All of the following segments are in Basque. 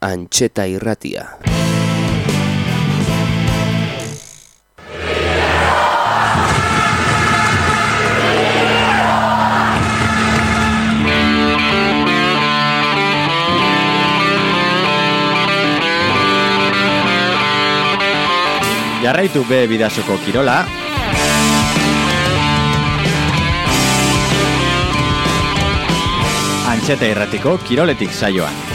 Antxeta irratia. Jarraitu be bidasoko kirola. Antxeta irratiko kiroletik saioan.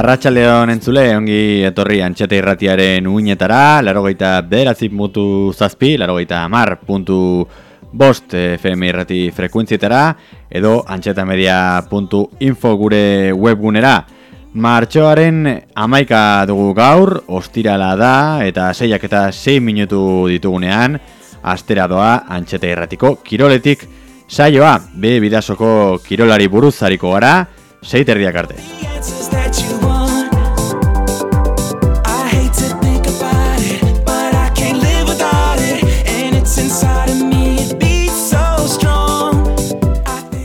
Arratxaldeon entzule, ongi etorri antxeta irratiaren uinetara, larogeita bederatzik mutu zazpi, larogeita mar puntu bost FM irrati frekuentzietara, edo antxetamedia.info gure webgunera. Martxoaren amaika dugu gaur, ostirala da, eta seiak eta sei minutu ditugunean, astera doa antxeta irratiko kiroletik saioa, be bidasoko kirolari buruzariko gara, seiterdiak arte.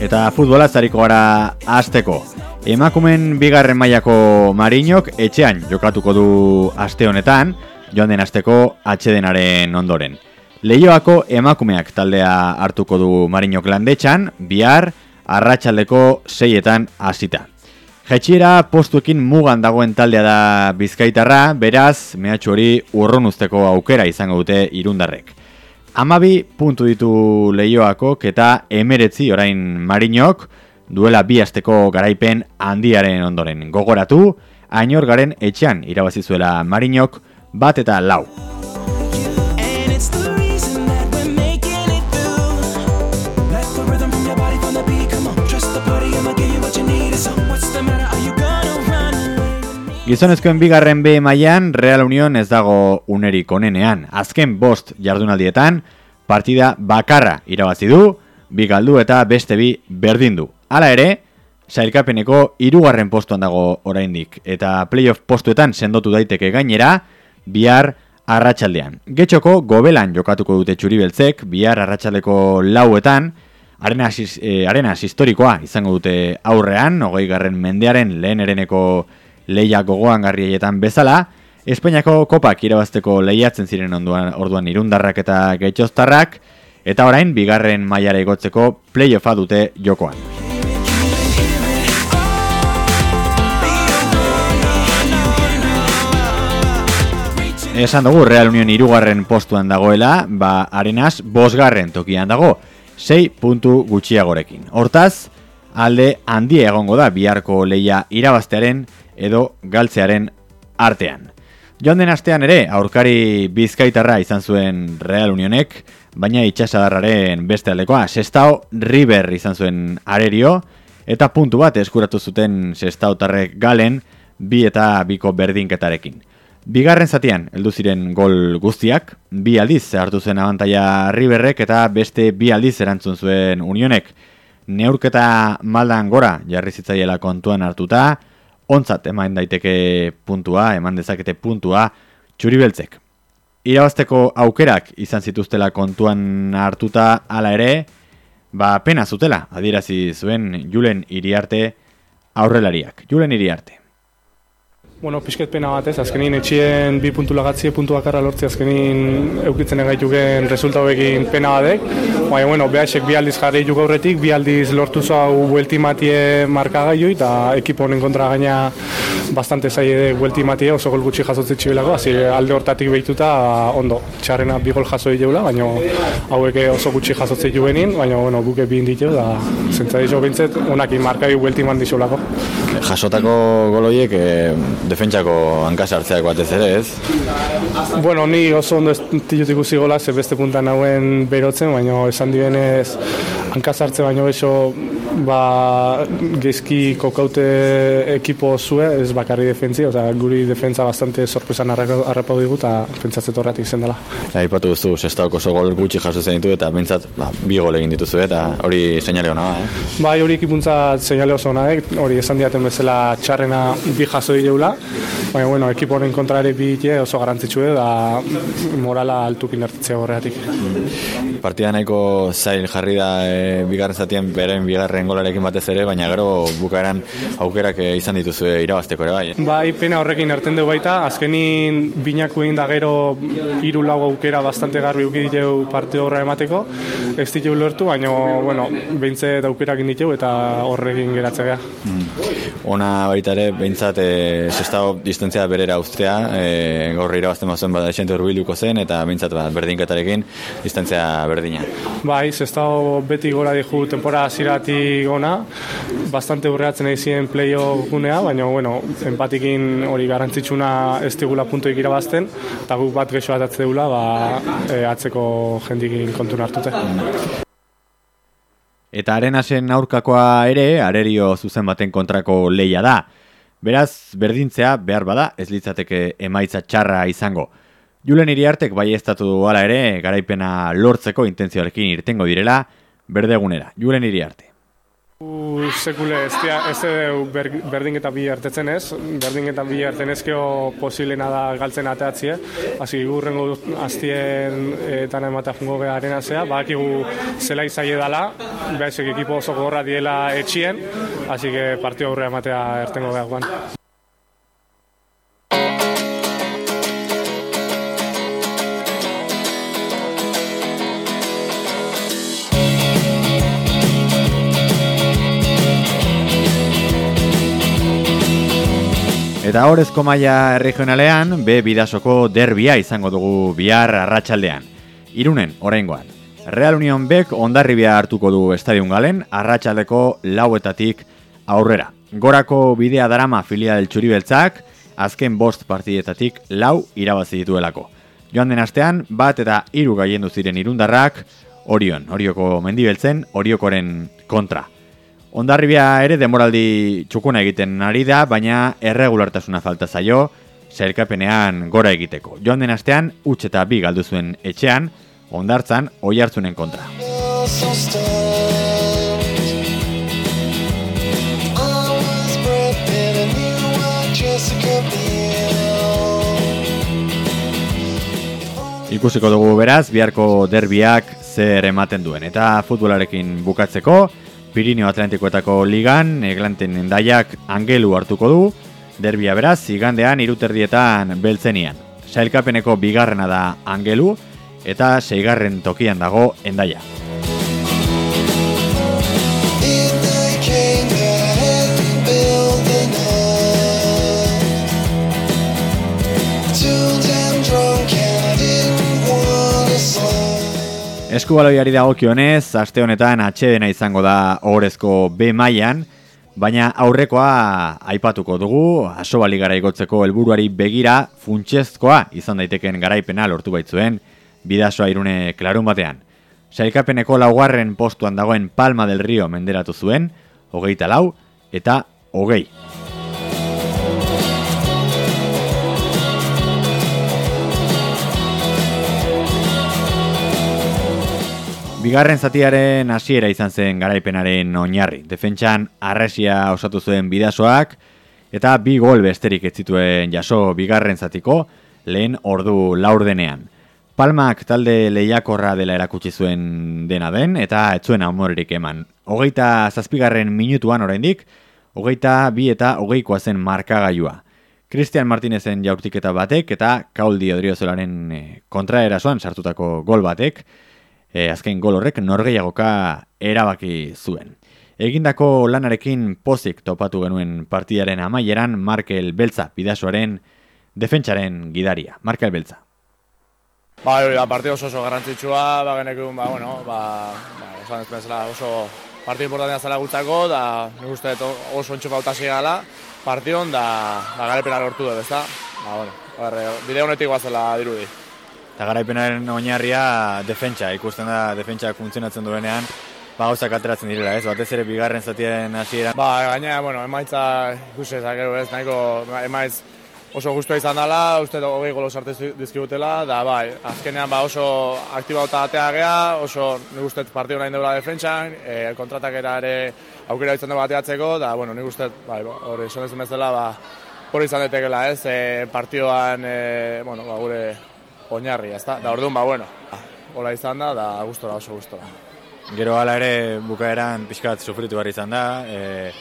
Eta futbola zariko gara azteko. Emakumen bigarren mailako marinok etxean jokatuko du aste honetan, joan den asteko atxedenaren ondoren. Leioako emakumeak taldea hartuko du marinok landetxan, bihar arratsaldeko seietan hasita. Jetxiera postuekin mugan dagoen taldea da bizkaitarra, beraz, mehatxu hori urrun usteko aukera izango dute irundarrek. Amabi puntu ditu lehioakok eta emeretzi orain marinok duela bi asteko garaipen handiaren ondoren. Gogoratu, ainor garen etxean irabazizuela marinok bat eta lau. Gizonezkoen bigarren B mailan Real Union ez dago unerik onenean. Azken bost jardunaldietan, partida bakarra irabazi du, bi galdu eta beste bi berdin du. Hala ere, sailkapeneko hirugarren postuan dago oraindik eta playoff postuetan sendotu daiteke gainera, bihar arratsaldean. Getxoko gobelan jokatuko dute txuri beltzek, bihar arratsaldeko lauetan, arena, eh, arena historikoa izango dute aurrean, hogei garren mendearen lehen ereneko leia gogoan garrietan bezala, Espainiako kopak irabazteko lehiatzen ziren onduan, orduan irundarrak eta getxostarrak, eta orain bigarren mailara igotzeko playoffa dute jokoan. Esan dugu Real Union irugarren postuan dagoela, ba arenaz bosgarren tokian dago, 6 puntu gutxiagorekin. Hortaz, alde handia egongo da biharko leia irabaztearen edo galtzearen artean. Joan den astean ere, aurkari bizkaitarra izan zuen Real Unionek, baina itxasadarraren beste aldekoa, Sestao River izan zuen arerio, eta puntu bat eskuratu zuten Sestao tarrek galen, bi eta biko berdinketarekin. Bigarren zatian, heldu ziren gol guztiak, bi aldiz hartu zen abantaia Riverrek eta beste bi aldiz erantzun zuen Unionek. Neurketa maldan gora jarri zitzaiela kontuan hartuta, ontzat eman daiteke puntua, eman dezakete puntua, txuri beltzek. Irabazteko aukerak izan zituztela kontuan hartuta hala ere, ba pena zutela, adierazi zuen Julen Iriarte aurrelariak. Julen Iriarte. Bueno, pixket pena bat ez, azkenin etxien bi puntu lagatzie, puntu bakarra lortzi azkenin eukitzen egaituken resulta hobekin pena badek. Baina, bueno, behasek bi aldiz jarri juk aurretik, bi aldiz lortu zau buelti matie markagaioi, eta ekipo honen kontra gaina bastante zaie guelti matie oso gol gutxi jasotzen txibelako, hasi alde hortatik behituta ondo, txarrena bi gol jaso diteula, baina hauek oso gutxi jasotzen juenin, baina bueno, buke bi inditu da zentza dizo bintzet, unak imarkai guelti mandizulako. Jasotako goloiek e, defentsako hankasartzeak batez ere, ez? Bueno, ni oso ondo ez ikusi gola, ze beste puntan hauen berotzen, baina esan dibenez hankasartze baino beso ba, gezki kokaute ekipo zue, ez bakarri defentzi, oza, guri defentza bastante sorpresan arrapau digu eta pentsatzet horretik zen dela. Ja, ipatu duzu, sestauk oso gol gutxi jaso zen ditu eta bintzat ba, bi gol egin dituzu eta hori seinale hona eh? Bai, hori ekipuntza seinale oso hona, eh? hori esan diaten bezala txarrena bi jaso dileula, baina bueno, ekiporen kontra ere bi oso garantzitsue da morala altukin hartzea horretik. Partida nahiko zail jarri da e, bigarren zatien beren bigarren lehen golarekin batez ere, baina gero bukaeran aukerak eh, izan dituzu irabazteko ere bai. Eh? Bai, pena horrekin erten dugu baita, azkenin binaku egin da gero hiru lau aukera bastante garbi uki ditu parte horra emateko, ez ditu lortu, baina, bueno, beintze aukerak ditu eta horrekin geratzea. Mm. Ona baita ere, behintzat, e, eh, sestao distentzia berera ustea, e, gaur irabazten mazuen bada esente urbilduko zen, eta behintzat bat, berdinketarekin distentzia berdina. Bai, sestao beti gora dihu tempora zirati gona, bastante urreatzen egin ziren playo gunea, baina, bueno, empatikin hori garrantzitsuna ez digula puntoik irabazten, eta guk bat gexo bat atze ba, e, atzeko jendikin kontun hartute. Eta arenasen aurkakoa ere, arerio zuzen baten kontrako leia da. Beraz, berdintzea behar bada, ez litzateke emaitza txarra izango. Julen iriartek bai ez ala ere, garaipena lortzeko intentzioarekin irtengo direla, berdegunera. Julen iriarte. Sekule, ez, dia, ez ber, berdin eta bi hartetzen ez, berdin eta bi hartzen ezkeo posiblena da galtzen ateatzie, hasi gurrengo aztien eta emata fungo beharen azea, bakigu zela izai edala, behar ekipo oso gorra diela etxien, hasi que partio aurre ematea ertengo behar Eta horrezko maila regionalean, be bidasoko derbia izango dugu bihar arratsaldean. Irunen, oraingoan. Real Union Bek ondarribia hartuko du estadion galen, arratsaldeko lauetatik aurrera. Gorako bidea darama filial txuribeltzak, azken bost partidetatik lau irabazi dituelako. Joan den astean, bat eta hiru gaiendu ziren irundarrak, orion, orioko mendibeltzen, oriokoren kontra. Ondarribia ere demoraldi txukuna egiten ari da, baina erregulartasuna falta zaio, zerkapenean gora egiteko. Joan den astean, utx eta bi galdu zuen etxean, ondartzan oi hartzunen kontra. Ikusiko dugu beraz, biharko derbiak zer ematen duen. Eta futbolarekin bukatzeko, Pirineo Atlantikoetako ligan, eglanten endaiak angelu hartuko du, derbia beraz, igandean iruterdietan beltzenian. Sailkapeneko bigarrena da angelu, eta seigarren tokian dago endaia. Eskubaloiari dagokionez, aste honetan atxedena izango da horrezko B mailan, baina aurrekoa aipatuko dugu, aso bali gara igotzeko helburuari begira funtsezkoa izan daiteken garaipena lortu baitzuen, bidasoa irune klarun batean. Sailkapeneko laugarren postuan dagoen Palma del Rio menderatu zuen, hogeita lau eta hogei. Bigarren zatiaren hasiera izan zen garaipenaren oinarri. Defentsan arresia osatu zuen bidasoak eta bi gol besterik ez zituen jaso bigarren zatiko lehen ordu laurdenean. Palmak talde lehiakorra dela erakutsi zuen dena den eta ez zuen amorerik eman. Hogeita zazpigarren minutuan oraindik, hogeita bi eta hogeikoa zen markagailua. Cristian Martinezen jaurtiketa batek eta Kauldi Odriozolaren eh, kontraerasoan sartutako gol batek, e, azken gol horrek norgeiagoka erabaki zuen. Egindako lanarekin pozik topatu genuen partidaren amaieran Markel Beltza bidasoaren defentsaren gidaria. Markel Beltza. Ba, hori da, partio oso oso garrantzitsua, ba, genekun, ba, bueno, ba, ba, esan ez bezala oso partio importantea zela gutzako, da, nik uste oso entxufa utasi gala, partion, da, da garepena lortu dut, ezta? Ba, bueno, bide honetik guazela dirudi. Eta garaipenaren oinarria defentsa, ikusten da defentsa funtzionatzen duenean, ba, gauzak ateratzen direla, ez? Batez ere bigarren zatiaren hasiera. Ba, gaina, bueno, emaitza ikusi ezakero, ez? Nahiko emaitz oso gustua izan dela, uste hogei golo sartu dizkibutela, da bai, azkenean ba oso aktibauta atea gea, oso nik uste partio nahi deula defentsan, e, kontratak ere aukera izan dugu bateatzeko, da, bueno, nik uste, bai, hori, esan ez bezala, ba, hori izan detekela, ez, e, partioan, e, bueno, ba, gure oinarri, ez da, orduan, ba, bueno, hola izan da, da, gustora, oso gustora. Gero hala ere bukaeran pixkat sufritu behar izan da, e,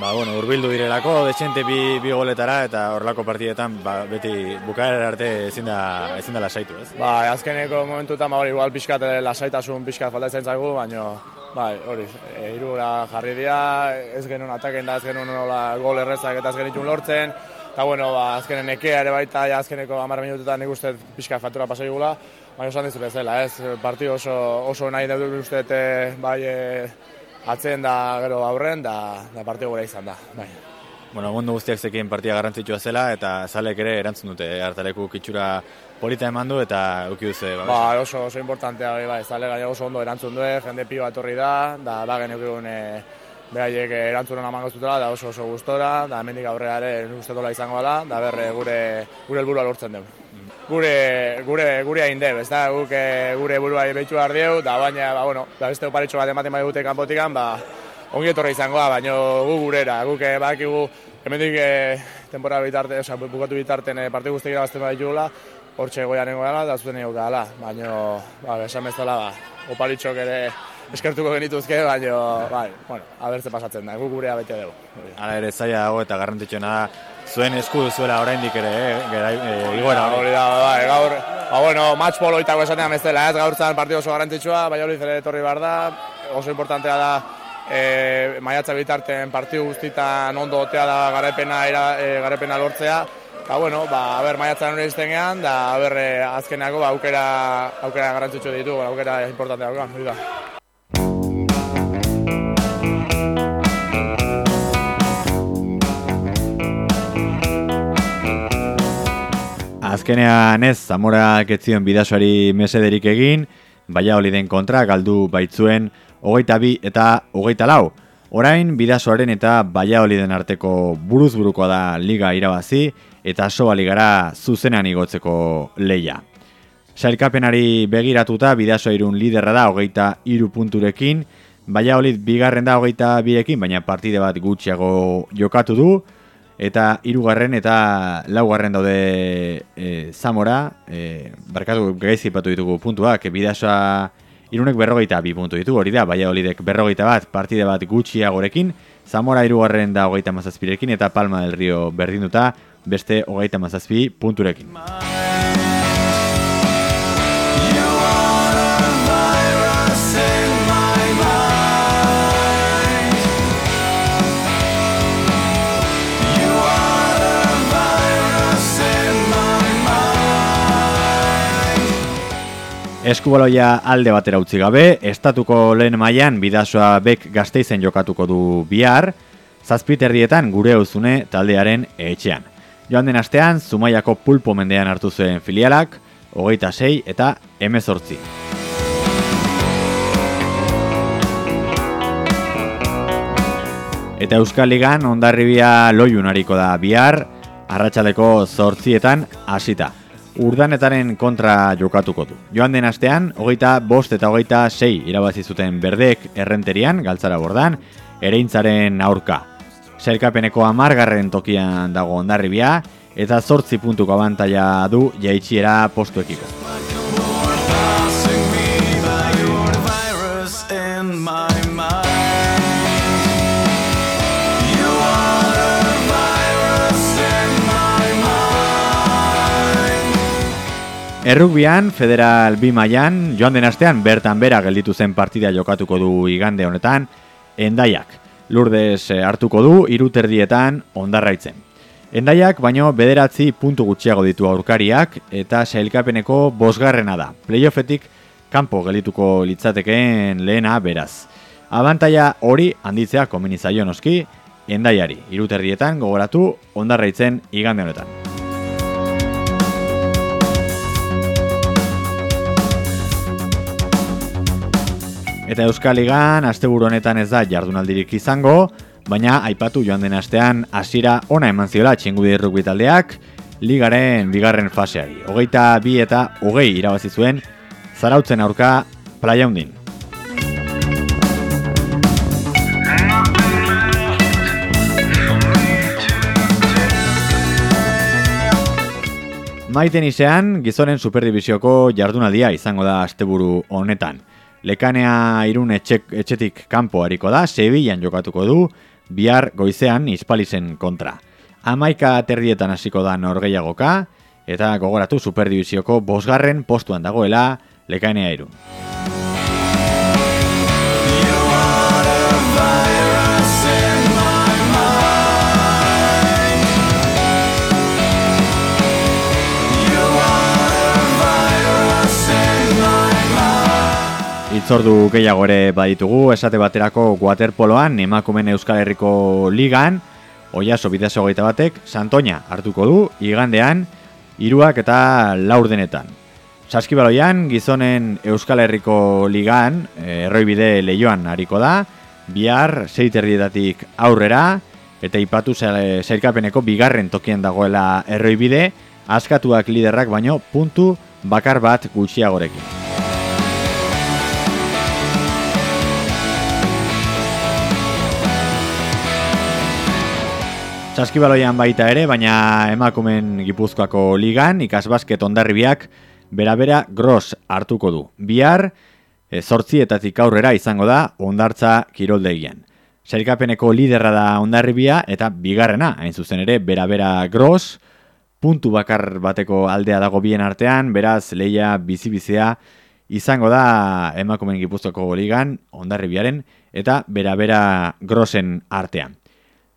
ba, bueno, urbildu direlako, desente bi, bi goletara, eta horlako partidetan ba, beti bukaera arte ezin da, ezin da lasaitu, ez? Ba, azkeneko momentutan, ba, hori, igual pixkat eh, lasaitasun pixkat falta izan zaigu, baina, ba, hori, e, irura jarri dira, ez genuen ataken da, ez genuen nola gol errezak eta ez genitun lortzen, eta, bueno, ba, azkenen ekea ere baita, ja, azkeneko amar minututan nik uste pixkat faktura pasai gula, baina osan dizu bezala, ez, partio oso, oso nahi dut uste, bai, e, atzen da gero aurren da, da partio gura izan da. Bai. Bueno, mundu guztiak zekin partia garrantzitsua zela eta zalek ere erantzun dute eh, hartaleku kitxura polita eman du eta uki duze. Ba, ba oso, oso importantea, bai, bai, zale gaina oso ondo erantzun du, jende pio etorri da, da da genuk egun e, beraiek erantzun hona mangoztutela, da oso oso gustora, da hemendik aurrera ere uste izango da, da berre gure, gure helburua lortzen dugu. Gure gure gure hain deb, ez da, guk e, gure burua behitu behar dieu, da baina, ba, bueno, da beste oparitxo bat ematen bai dute kanpotikan, ba, ongi etorra izangoa, baina gu gurera, guk e, bakigu, hemen dik, e, temporada bitarte, oza, bukatu bitarten e, parte guztik irabazten bai jugula, hor txegoian gara, da zuten ego gara, baina, ba, esan bezala, ba, oparitxok ere, eskertuko genituzke, baina, bai, bueno, abertze pasatzen da, gu gurea bete dugu. Hala ere, zaila dago eta garrantzitsuna da, zuen esku duzuela oraindik ere, eh, gara, eh, hori. da, bai, gaur, ba, bueno, match polo itako esanean bezala, ez, gaur zan partido oso garrantzitsua, bai hori zere etorri bar da, oso importantea da, e, maiatza bitarten partidu guztitan ondo otea da garepena, era, e, garepena lortzea, Ba, bueno, ba, a ber, maiatzen hori izten gehan, da, a ber, azkeneako, ba, aukera, aukera garrantzitsu ditu, aukera importantea, hori da. Azkenean ez, Zamora ketzion bidasoari mesederik egin, baina den kontra galdu baitzuen hogeita bi eta hogeita lau. Orain, bidasoaren eta baia den arteko buruz buruko da liga irabazi eta soa ligara zuzenean igotzeko leia. Sailkapenari begiratuta bidasoa irun liderra da hogeita iru punturekin, baia bigarren da hogeita birekin, baina partide bat gutxiago jokatu du, eta hirugarren eta laugarren daude e, Zamora, e, barkatu gaizi patu ditugu puntuak, bidasoa irunek berrogeita bi puntu ditu, hori da, baina olidek berrogeita bat, partide bat gutxiagorekin, Zamora irugarren da hogeita mazazpirekin eta Palma del Rio berdinduta, beste hogeita mazazpi punturekin. Eskubaloia alde batera utzi gabe, estatuko lehen mailan bidasoa bek gazteizen jokatuko du bihar, zazpiterrietan gure uzune taldearen etxean. Joan den astean, Zumaiako pulpo mendean hartu zuen filialak, hogeita sei eta emezortzi. Eta Euskal Ligan ondarribia loiunariko da bihar, arratsaleko zortzietan hasita urdanetaren kontra jokatuko du. Joan den astean, hogeita bost eta hogeita sei irabazi zuten berdek errenterian, galtzara bordan, ereintzaren aurka. Zailkapeneko amargarren tokian dago ondarribia, eta zortzi puntuko abantaia du jaitxiera postuekiko. Errugbian, Federal B mailan joan den astean bertan bera gelditu zen partida jokatuko du igande honetan, endaiak. Lurdez eh, hartuko du iruterdietan ondarraitzen. Endaiak baino bederatzi puntu gutxiago ditu aurkariak eta sailkapeneko bosgarrena da. Playoffetik kanpo gelituko litzatekeen lehena beraz. Abantaia hori handitzea komenizaio noski, endaiari, iruterdietan gogoratu ondarraitzen igande honetan. Eta Euskal Ligan, asteburu honetan ez da jardunaldirik izango, baina aipatu joan den astean hasiera ona eman ziola txingudi rugby taldeak ligaren bigarren faseari. Hogeita bi eta hogei irabazi zuen zarautzen aurka playa hundin. Maiten izean, gizonen superdibizioko jardunaldia izango da asteburu honetan. Lekanea irun etxek, etxetik kanpo hariko da, Sevillan jokatuko du, bihar goizean ispalizen kontra. Amaika aterrietan hasiko da norgeiagoka, eta gogoratu superdibizioko bosgarren postuan dagoela Lekanea irun. Itzordu gehiago ere baditugu, esate baterako waterpoloan, emakumen Euskal Herriko ligan, oiaso bidezo gaita batek, Santoña hartuko du, igandean, hiruak eta laurdenetan. Saskibaloian, gizonen Euskal Herriko ligan, erroibide lehioan hariko da, bihar zeiterrietatik aurrera, eta ipatu zailkapeneko bigarren tokien dagoela erroibide, askatuak liderrak baino puntu bakar bat gutxiagorekin. Saskibaloian baita ere, baina emakumen gipuzkoako ligan, ikasbasket ondarribiak, bera-bera gros hartuko du. Bihar, e, zortzietatik aurrera izango da ondartza kiroldegian. Sailkapeneko liderra da ondarribia eta bigarrena, hain zuzen ere, bera-bera gros, puntu bakar bateko aldea dago bien artean, beraz, leia bizibizea izango da emakumen gipuzkoako ligan, ondarribiaren, eta bera-bera grosen artean.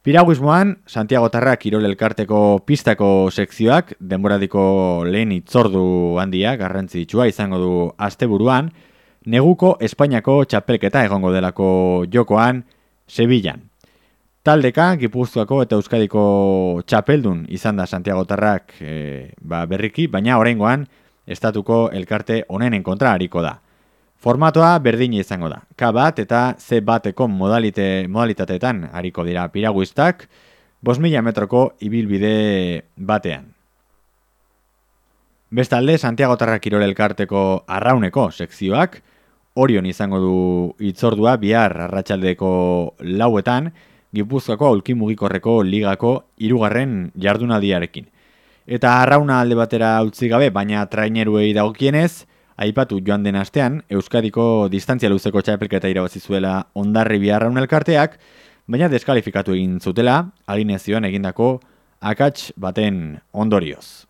Piraguismoan, Santiago Tarra Kirol Elkarteko pistako sekzioak, denboradiko lehen itzordu handia, garrantzitsua izango du asteburuan, neguko Espainiako txapelketa egongo delako jokoan, Sevillan. Taldeka, Gipuzkoako eta Euskadiko txapeldun izan da Santiago Tarrak e, ba, berriki, baina horrengoan, estatuko elkarte onenen kontra hariko da. Formatoa berdin izango da. K bat eta C bateko modalite, modalitateetan hariko dira piraguistak, 5.000 metroko ibilbide batean. Bestalde, Santiago Tarra elkarteko arrauneko sekzioak, orion izango du itzordua bihar arratsaldeko lauetan, Gipuzkoako aulki mugikorreko ligako irugarren jardunaldiarekin. Eta arrauna alde batera utzi gabe, baina traineruei dagokienez, Aipatu joan den astean, Euskadiko distantzia luzeko txapelketa irabazi zuela ondarri biharra elkarteak, baina deskalifikatu egin zutela, alinezioan egindako akats baten ondorioz.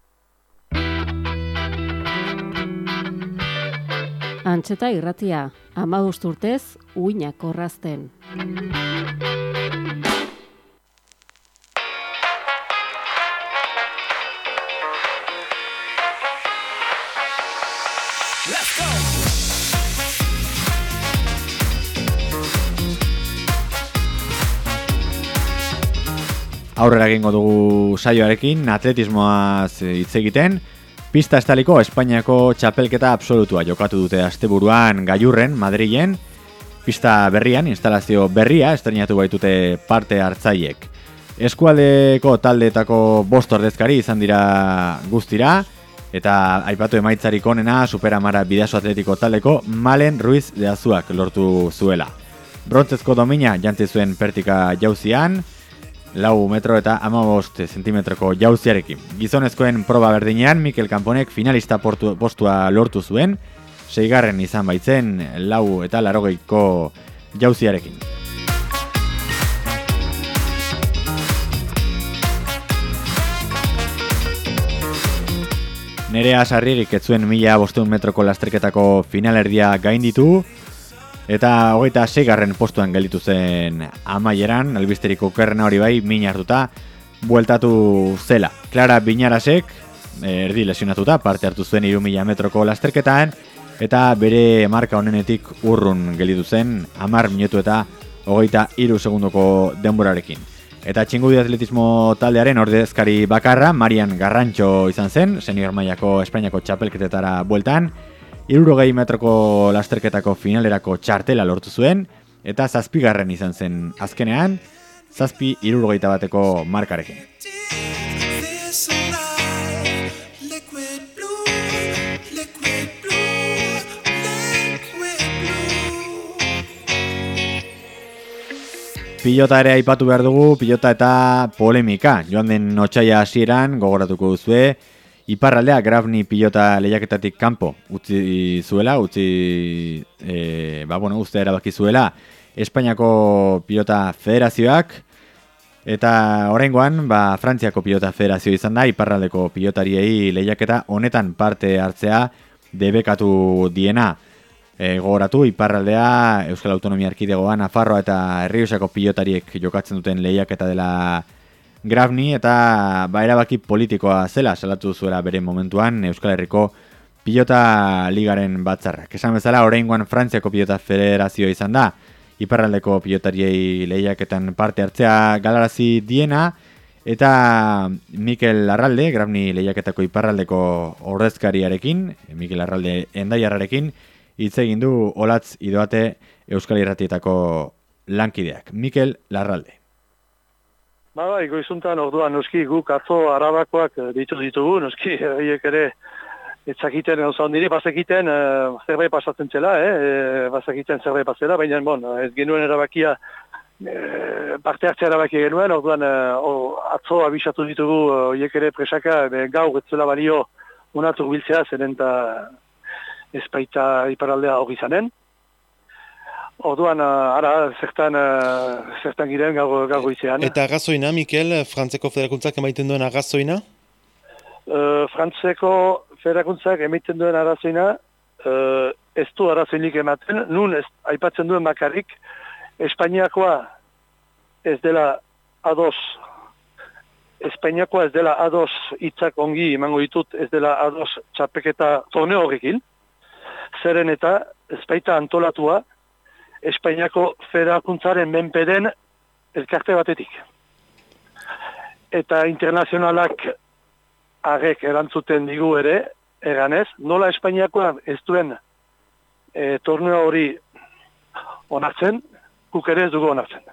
Antxeta irratia, ama urtez, uinak korrazten. Aurrera egingo dugu saioarekin, atletismoaz eh, hitz egiten, pista estaliko Espainiako txapelketa absolutua jokatu dute asteburuan gaiurren, Madrilen, pista berrian, instalazio berria, estrenatu baitute parte hartzaiek. Eskualdeko taldeetako bost ordezkari izan dira guztira, eta aipatu emaitzarik onena superamara bidazo atletiko taldeko Malen Ruiz de Azuak lortu zuela. Brontzezko domina jantzi zuen pertika jauzian, lau metro eta amabost zentimetroko jauziarekin. Gizonezkoen proba berdinean, Mikel Kamponek finalista portu, postua lortu zuen, seigarren izan baitzen lau eta larogeiko jauziarekin. Nerea sarririk etzuen mila bosteun metroko lasterketako finalerdia gainditu, Eta hogeita seigarren postuan gelditu zen amaieran, albisteriko kerrena hori bai, min hartuta, bueltatu zela. Clara Binarasek, eh, erdi lesionatuta, parte hartu zuen irumila metroko lasterketaan, eta bere marka honenetik urrun gelditu zen, amar minutu eta hogeita iru segundoko denborarekin. Eta txingudi atletismo taldearen ordezkari bakarra, Marian Garrantxo izan zen, senior mailako Espainiako txapelketetara bueltan, irurogei metroko lasterketako finalerako txartela lortu zuen, eta zazpigarren izan zen azkenean, zazpi irurogeita bateko markarekin. Pilota ere aipatu behar dugu, pilota eta polemika. Joan den notxaia hasieran gogoratuko duzue, Iparraldea Grafni pilota lehiaketatik kanpo utzi zuela, utzi e, ba, bueno, uste erabaki zuela Espainiako pilota federazioak eta horrengoan ba, Frantziako pilota federazio izan da Iparraldeko pilotariei lehiaketa honetan parte hartzea debekatu diena. E, gogoratu, Iparraldea Euskal Autonomia Arkidegoa, Nafarroa eta Herriosako pilotariek jokatzen duten lehiaketa dela Grafni eta ba erabaki politikoa zela salatu zuela bere momentuan Euskal Herriko pilota ligaren batzarrak. Esan bezala, oraingoan Frantziako pilota federazio izan da, iparraldeko pilotariei lehiaketan parte hartzea galarazi diena, eta Mikel Larralde, Grafni lehiaketako iparraldeko ordezkariarekin, Mikel Larralde endaiarrarekin, hitz egin du olatz idoate Euskal Herratietako lankideak. Mikel Larralde. Ba, bai, goizuntan orduan noski guk atzo arabakoak eh, ditu ditugu, noski horiek ere etzakiten gauza ondiri, bazekiten uh, zerbait pasatzen txela, eh? E, bazekiten zerbait pasela, baina bon, ez genuen erabakia e, parte hartzea erabakia genuen, orduan uh, atzo abisatu ditugu horiek ere presaka e, gaur etzela balio unatu biltzea, zeren eta ezpaita iparaldea hori zanen. Orduan, uh, ara, zertan, uh, zertan giren gago, gago izan. Eta agazoina, Mikel, Frantzeko Federakuntzak emaiten duen agazoina? Uh, Frantzeko Federakuntzak emaiten duen arazoina, uh, ez du arazoinik ematen, nun ez, aipatzen duen makarrik, Espainiakoa ez dela ados, Espainiakoa ez dela ados hitzak ongi emango ditut, ez dela ados txapeketa torneo horrekin, zeren eta ezpaita antolatua, Espainiako federakuntzaren menpeden elkarte batetik. Eta internazionalak arek erantzuten digu ere, eganez, nola Espainiakoan ez duen e, torneo hori onartzen, guk ere ez dugu onartzen.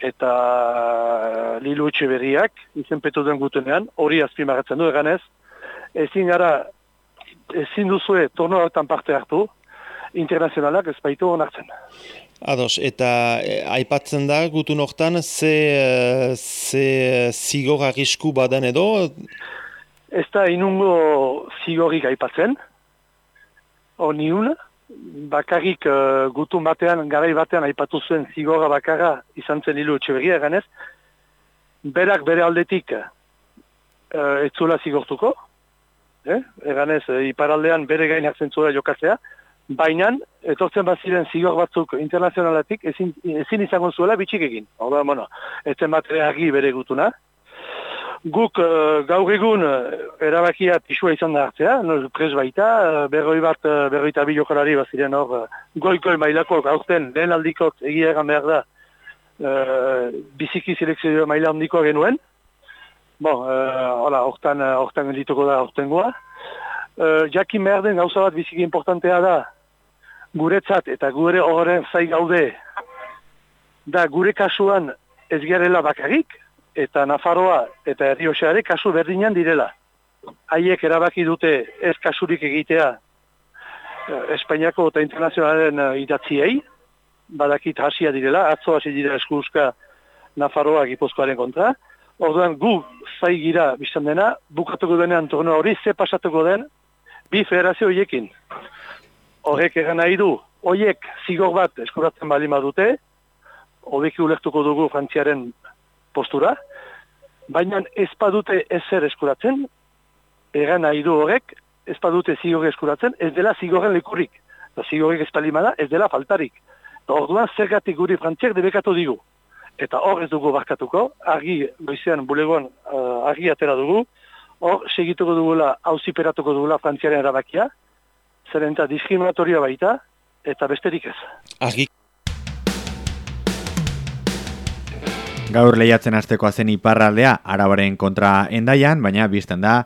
Eta lilu utxe berriak, izenpetu den gutenean, hori azpimarratzen du, eganez, ezin gara, ezin duzue torneoetan parte hartu, internazionalak ez baitu onartzen. Ados, eta e, aipatzen da gutun hortan, ze, e, ze zigor arrisku baden edo? Ez da inungo zigorik aipatzen, hor niun, bakarrik uh, gutun batean, garai batean aipatu zuen zigora bakarra izan zen hilu etxebegia eganez, berak bere aldetik uh, ez zula zigortuko, eh? eganez, iparaldean bere gainak zentzura jokatzea, Baina, etortzen bat ziren zigor batzuk internazionalatik ezin, ezin izango zuela bitxik egin. Hora, bueno, etzen bat agi bere gutuna. Guk uh, gaur egun uh, erabakia tisua izan da hartzea, no, pres baita, uh, berroi bat, uh, berroi eta bilokorari bat ziren hor, uh, goiko mailako gaurten lehen aldikok egia egan behar da, uh, biziki selekzio maila handiko genuen. Bon, uh, hortan, hortan dituko da horten goa. Uh, jakin behar den gauza bat biziki importantea da, guretzat eta gure horren zai gaude da gure kasuan ez garela bakarrik eta Nafarroa eta Herrioxeare kasu berdinan direla. Haiek erabaki dute ez kasurik egitea eh, Espainiako eta internazionalen eh, idatziei, badakit hasia direla, atzo hasi dira eskuzka Nafarroa gipuzkoaren kontra. Orduan gu zai gira biztan dena, bukatuko denean torno hori, ze pasatuko den, bi federazio hiekin horrek egan nahi du, hoiek zigor bat eskuratzen bali dute, hobeki ulektuko dugu frantziaren postura, baina ez badute ezer eskuratzen, egan nahi du horrek, ez badute zigor eskuratzen, ez dela zigorren lekurik. Eta zigorrek ez ez dela faltarik. Eta orduan zergatik guri frantziak debekatu digu. Eta hor ez dugu barkatuko, argi goizean bulegoan uh, argi atera dugu, hor segituko dugula, hauziperatuko dugula frantziaren erabakia, zeren eta diskriminatoria baita, eta besterik ez. Argi Gaur lehiatzen hasteko zen iparraldea arabaren kontra endaian, baina bizten da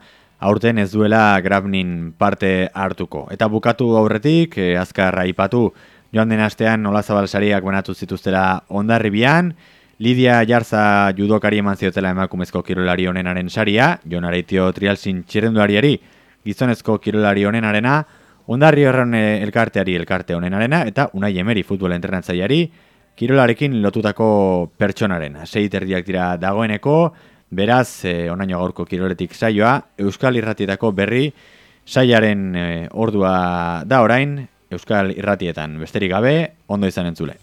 aurten ez duela Grabnin parte hartuko. Eta bukatu aurretik, eh, azkar aipatu joan den astean nola zabalsariak banatu zituztela ondarribian, Lidia Jarza judokari eman ziotela emakumezko kirolari honenaren saria, Jon Areitio Trialsin txirenduariari gizonezko kirolari honenarena, ondarri horren eh, elkarteari elkarte honenarena, eta Unai Emeri futbol entrenatzaileari kirolarekin lotutako pertsonaren. Sei terdiak dira dagoeneko, beraz, eh, onaino gaurko kiroletik saioa, Euskal Irratietako berri saiaren eh, ordua da orain, Euskal Irratietan besterik gabe, ondo izan entzule.